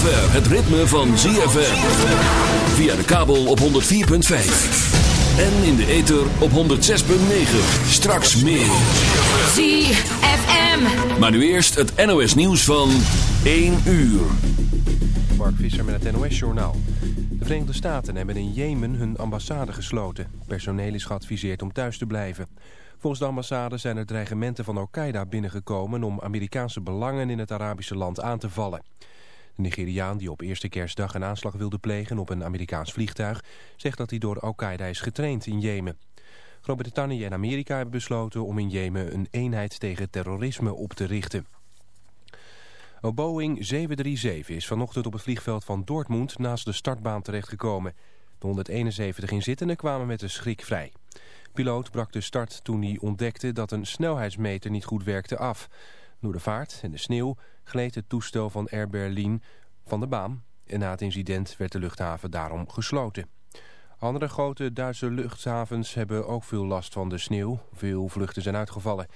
zover het ritme van ZFM. Via de kabel op 104.5. En in de ether op 106.9. Straks meer. ZFM. Maar nu eerst het NOS nieuws van 1 uur. Mark Visser met het NOS-journaal. De Verenigde Staten hebben in Jemen hun ambassade gesloten. Personeel is geadviseerd om thuis te blijven. Volgens de ambassade zijn er dreigementen van Al-Qaeda binnengekomen... om Amerikaanse belangen in het Arabische land aan te vallen. De Nigeriaan die op eerste kerstdag een aanslag wilde plegen op een Amerikaans vliegtuig... zegt dat hij door Al-Qaeda is getraind in Jemen. Groot-Brittannië en Amerika hebben besloten om in Jemen een eenheid tegen terrorisme op te richten. Een Boeing 737 is vanochtend op het vliegveld van Dortmund naast de startbaan terechtgekomen. De 171 inzittenden kwamen met een schrik vrij. Piloot brak de start toen hij ontdekte dat een snelheidsmeter niet goed werkte af. Door de vaart en de sneeuw gleed het toestel van Air Berlin van de baan. En na het incident werd de luchthaven daarom gesloten. Andere grote Duitse luchthavens hebben ook veel last van de sneeuw. Veel vluchten zijn uitgevallen.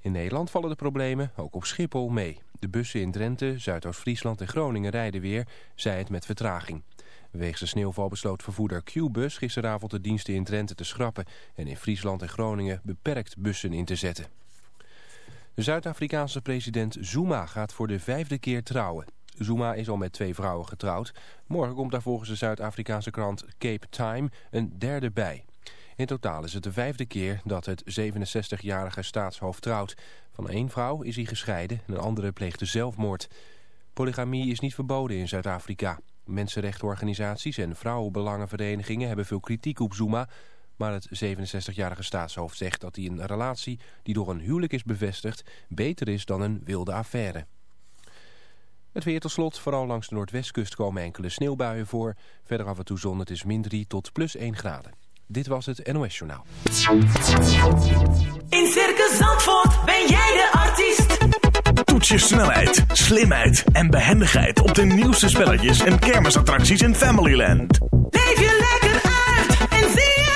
In Nederland vallen de problemen ook op Schiphol mee. De bussen in Drenthe, Zuidoost-Friesland en Groningen rijden weer, zij het met vertraging. Wegens de sneeuwval besloot vervoerder Q-bus gisteravond de diensten in Drenthe te schrappen... en in Friesland en Groningen beperkt bussen in te zetten. De Zuid-Afrikaanse president Zuma gaat voor de vijfde keer trouwen. Zuma is al met twee vrouwen getrouwd. Morgen komt daar volgens de Zuid-Afrikaanse krant Cape Time een derde bij. In totaal is het de vijfde keer dat het 67-jarige staatshoofd trouwt. Van één vrouw is hij gescheiden en een andere pleegde zelfmoord. Polygamie is niet verboden in Zuid-Afrika. Mensenrechtenorganisaties en vrouwenbelangenverenigingen hebben veel kritiek op Zuma... maar het 67-jarige staatshoofd zegt dat hij een relatie die door een huwelijk is bevestigd... beter is dan een wilde affaire. Het weer tot slot, vooral langs de noordwestkust komen enkele sneeuwbuien voor. Verder af en toe zon, het is min 3 tot plus 1 graden. Dit was het NOS Journaal. In Circus Zandvoort ben jij de artiest. Toets je snelheid, slimheid en behendigheid op de nieuwste spelletjes en kermisattracties in Familyland. Leef je lekker uit en zie zelf.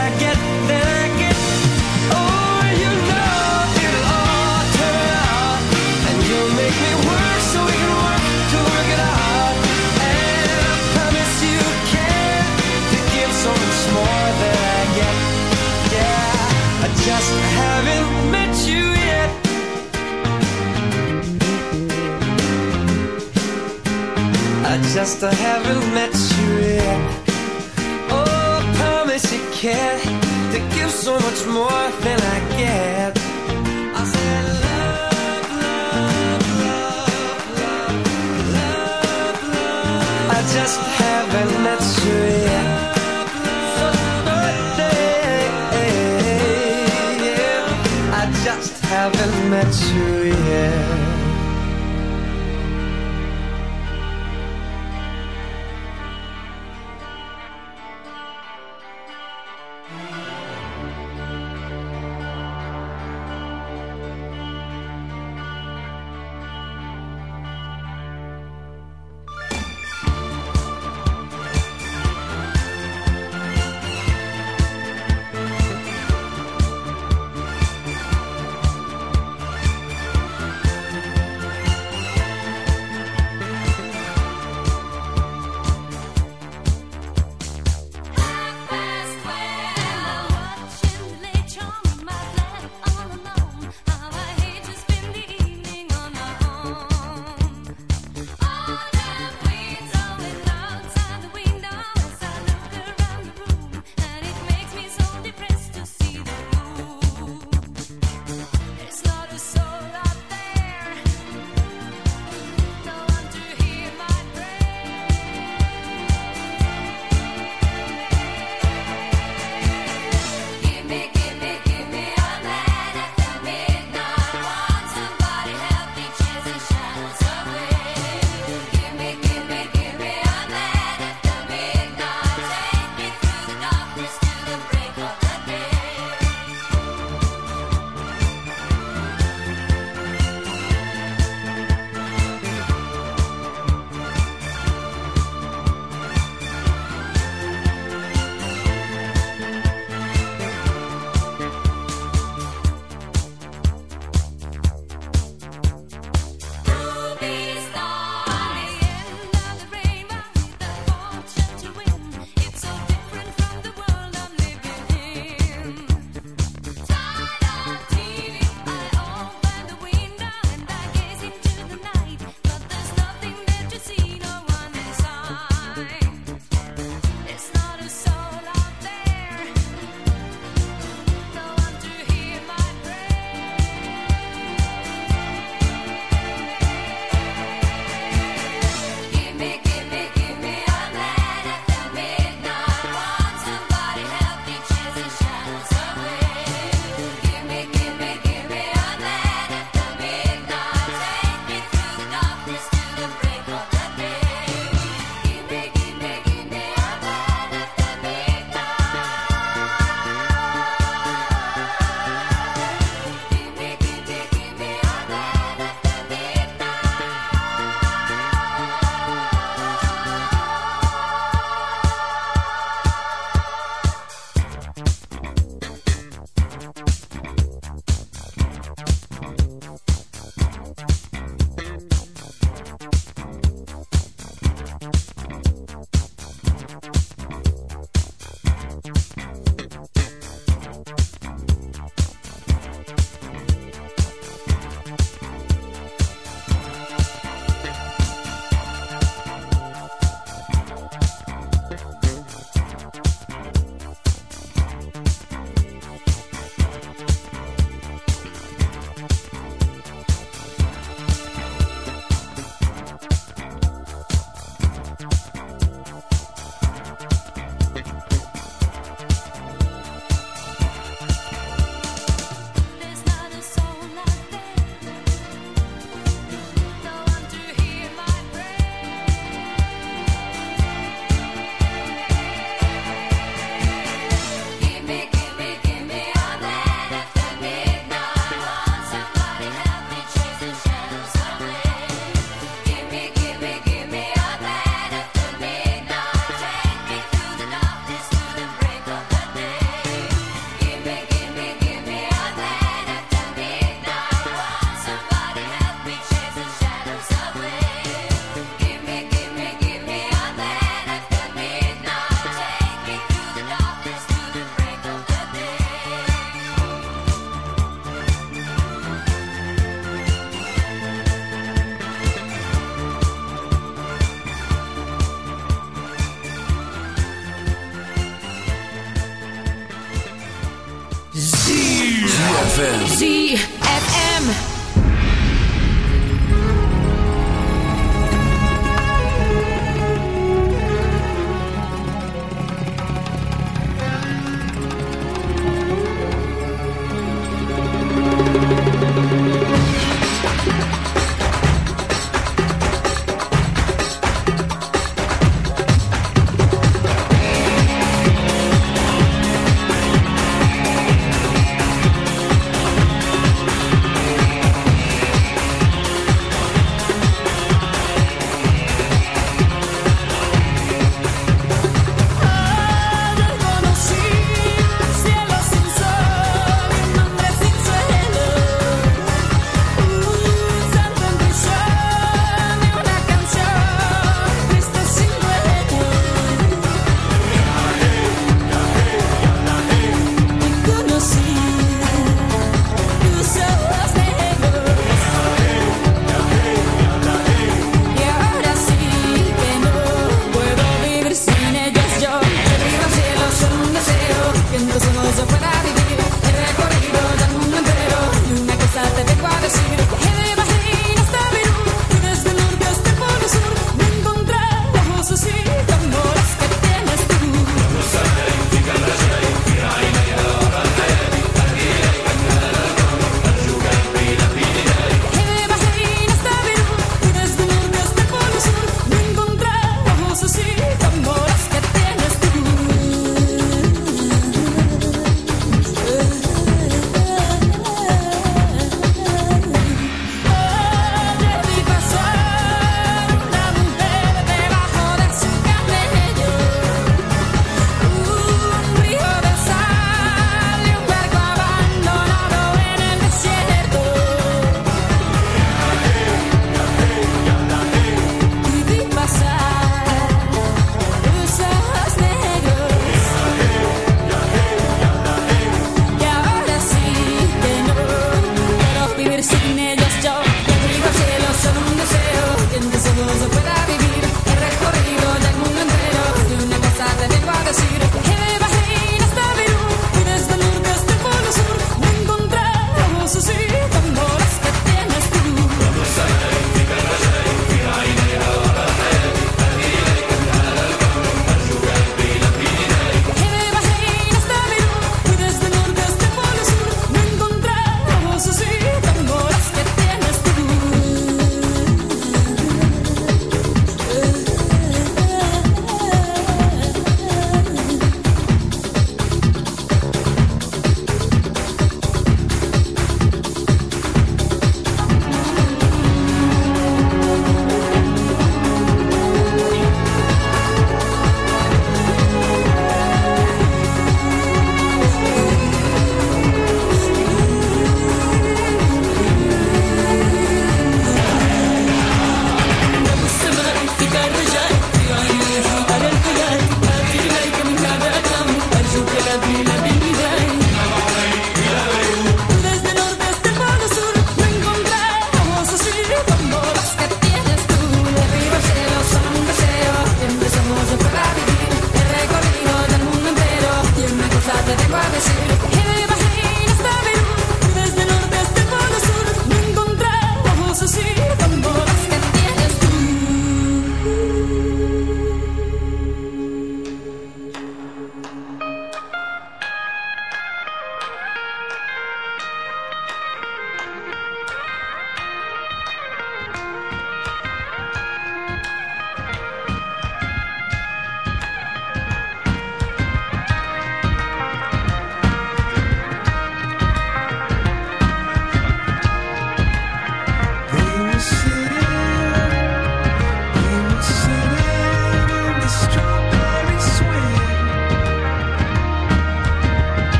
just I haven't met you yet. Oh, I promise you care to give so much more than I get.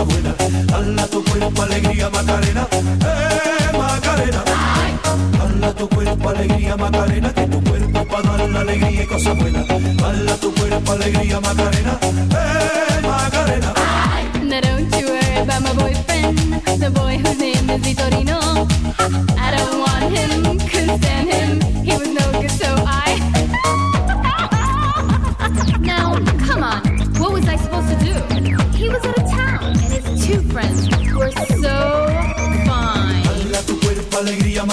Buenas. Dala tu cuerpo alegría Macarena, eh Macarena. Dala tu cuerpo alegría Macarena, que tu cuerpo para dar la alegría y cosas buenas. Dala tu cuerpo alegría Macarena, eh Macarena. Now don't you worry about my boyfriend, the boy whose name is Vitorino. I don't want him, couldn't stand him,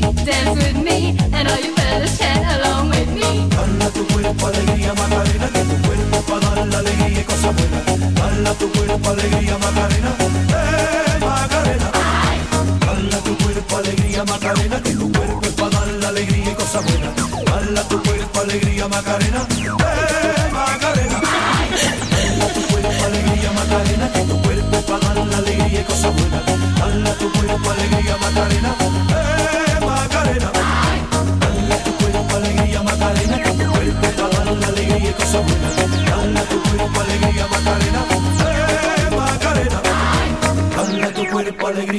Dance with me, and all you fellas chat along with me. Dala tu cuerpo alegría Macarena, que tu cuerpo cosas buenas. Dala tu cuerpo alegría Macarena, eh Macarena. Dala tu cuerpo alegría Macarena, tu cuerpo para dar la alegría y cosas buenas. Dala tu cuerpo alegría Macarena, eh Macarena. Tu cuerpo alegría Macarena, tu cuerpo para dar la alegría y cosas buenas. Dala tu cuerpo alegría Macarena,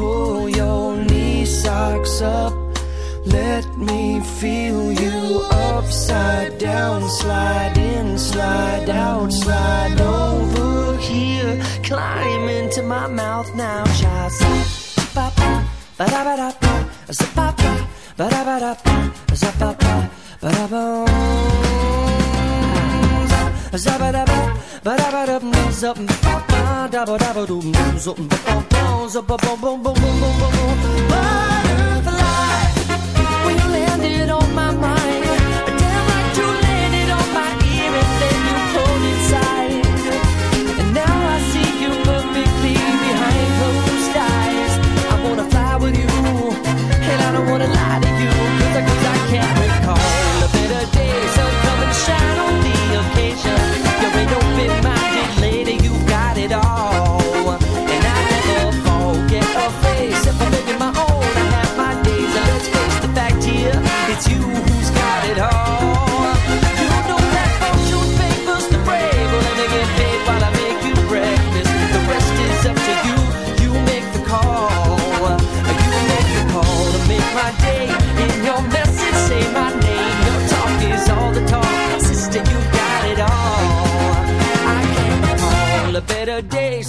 pull your knee socks up. Let me feel you upside down, slide in, slide out, slide over here. Climb into my mouth now, child. Ba ba ba da ba da ba, ba ba ba da ba da ba, ba ba ba da ba. Zabba-dabba, ba-dabba-dum, zup, ba-ba, dabba-dabba-dum, zup, ba-ba-ba, zup-ba-bum-bum-bum-bum-bum-bum. Butterfly, when you landed on my mind,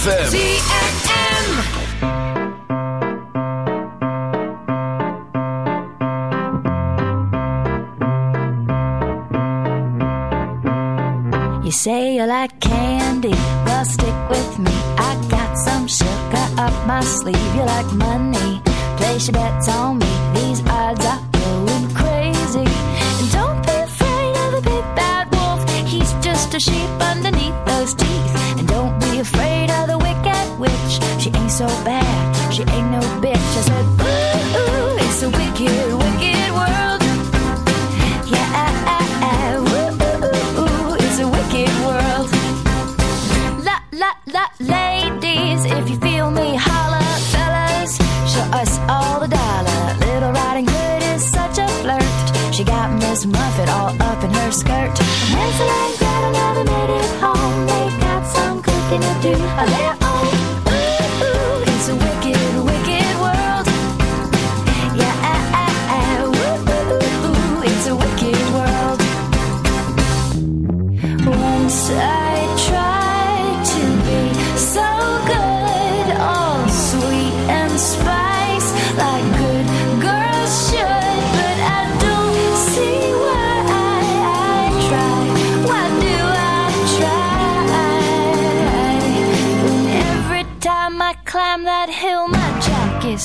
ZFM.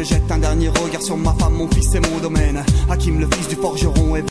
Je jette un dernier regard sur ma femme, mon fils et mon domaine. Hakim, le fils du forgeron, est